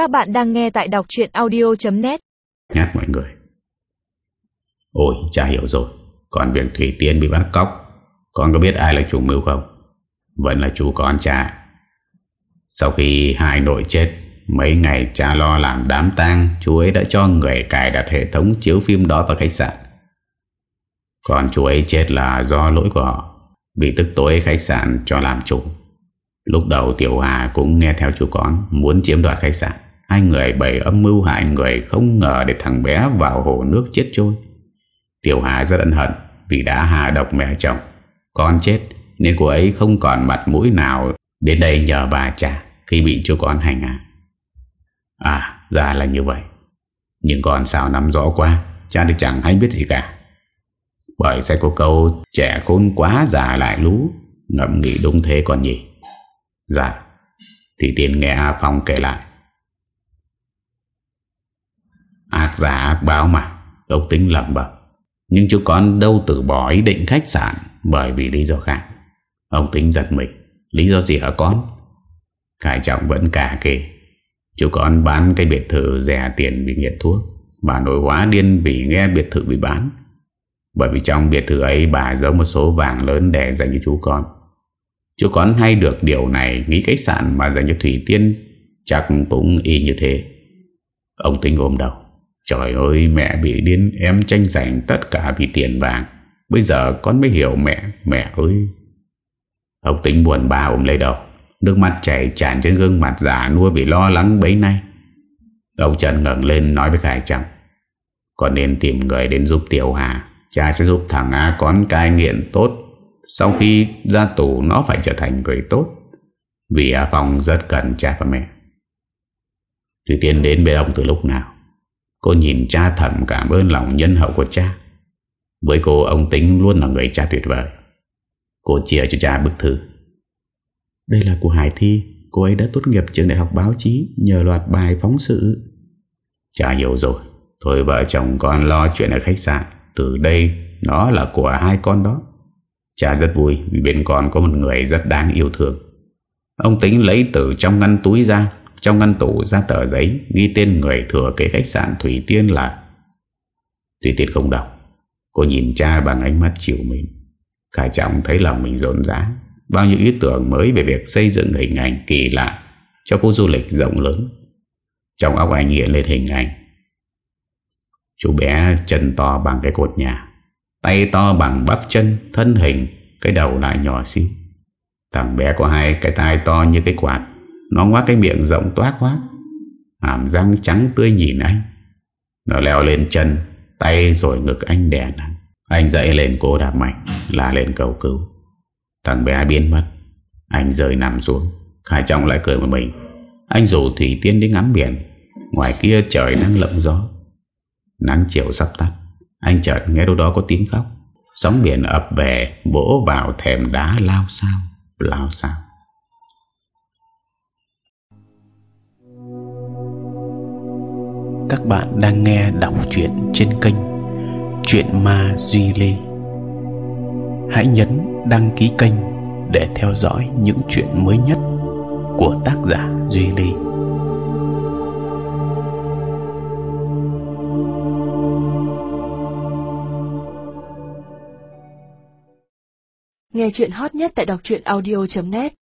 Các bạn đang nghe tại đọc truyện audio.net nhát mọi người. Ôi cha hiểu rồi. Còn việc Thủy Tiên bị bắt cóc. Con có biết ai là chủ mưu không? Vẫn là chú con cha. Sau khi hai nội chết, Mấy ngày cha lo làm đám tang, Chú ấy đã cho người cài đặt hệ thống chiếu phim đó vào khách sạn. Còn chú ấy chết là do lỗi của họ Vì tức tối khách sạn cho làm chủ. Lúc đầu Tiểu Hà cũng nghe theo chú con, Muốn chiếm đoạt khách sạn. Hai người bày âm mưu hại người Không ngờ để thằng bé vào hồ nước chết trôi Tiểu Hà rất ân hận Vì đã hạ độc mẹ chồng. Con chết Nên cô ấy không còn mặt mũi nào Đến đây nhờ bà trả Khi bị chú con hành hạ. À ra là như vậy. Nhưng con sao nắm rõ quá, Cha thì chẳng hay biết gì cả. Bởi sẽ có câu Trẻ khôn quá già lại lú Ngậm nghĩ đúng thế còn nhỉ? Dạ Thì tiền nghe A Phong kể lại Ác giả ác báo mà. Ông tính lầm bẩm. Nhưng chú con đâu từ bỏ ý định khách sạn Bởi vì lý do khác. Ông tính giật mình. Lý do gì hả con? Khải trọng vẫn cả kề. Chú con bán cái biệt thự rẻ tiền vì nghiện thuốc. Bà nổi quá điên vì nghe biệt thự bị bán. Bởi vì trong biệt thự ấy bà giấu một số vàng lớn để dành cho chú con. Chú con hay được điều này Nghĩ khách sạn mà dành cho Thủy Tiên Chắc cũng y như thế. Ông tính ôm đầu. Trời ơi, mẹ bị điên, Em tranh giành tất cả vì tiền vàng. Bây giờ con mới hiểu mẹ Mẹ ơi. Ông tính buồn bà ôm lấy đầu Nước mắt chảy tràn trên gương mặt giả nua vì lo lắng bấy nay. Ông Trần ngẩng lên nói với Khải Trọng Còn nên tìm người đến giúp Tiểu Hà. Cha sẽ giúp thằng A con cai nghiện tốt. Sau khi ra tù, nó phải trở thành người tốt. Vì A Phong rất cần cha và mẹ. Thủy Tiên đến bên ông từ lúc nào? Cô nhìn cha thầm cảm ơn lòng nhân hậu của cha. Với cô, ông Tính luôn là người cha tuyệt vời. Cô chia cho cha bức thư. Đây là của Hải Thi. Cô ấy đã tốt nghiệp trường đại học báo chí Nhờ loạt bài phóng sự. Cha hiểu rồi. Thôi, vợ chồng con lo chuyện ở khách sạn. Từ đây, nó là của hai con đó. Cha rất vui Vì bên con có một người rất đáng yêu thương. Ông tính lấy từ trong ngăn túi ra. Trong ngăn tủ ra tờ giấy, Ghi tên người thừa kế khách sạn Thủy Tiên là Thủy Tiên không đọc. Cô nhìn cha bằng ánh mắt chịu mình cả Trọng thấy lòng mình rộn rã. Bao nhiêu ý tưởng mới về việc xây dựng hình ảnh kỳ lạ Cho khu du lịch rộng lớn. Trong óc anh hiện lên hình ảnh. Chú bé chân to bằng cái cột nhà, Tay to bằng bắp chân, Thân hình Cái đầu lại nhỏ xíu. Thằng bé có hai cái tai to như cái quạt. Nó ngoác cái miệng rộng toát quá. Hàm răng trắng tươi nhìn anh. Nó leo lên chân, Tay rồi ngực anh đè nặng. Anh dậy lên cô đạp mạnh Là lên cầu cứu. Thằng bé biến mất. Anh rời nằm xuống. Khải Trọng lại cười một mình. Anh rủ Thủy Tiên đi ngắm biển. Ngoài kia trời đang lộng gió. Nắng chiều sắp tắt. Anh chợt nghe đâu đó có tiếng khóc. Sóng biển ập về, Bổ vào thềm đá lao sao Lao sao. Các bạn đang nghe đọc truyện trên kênh Chuyện Ma Duy Lê. Hãy nhấn đăng ký kênh Để theo dõi những chuyện mới nhất Của tác giả Duy Lê. Nghe chuyện hot nhất tại đọc truyện audio.net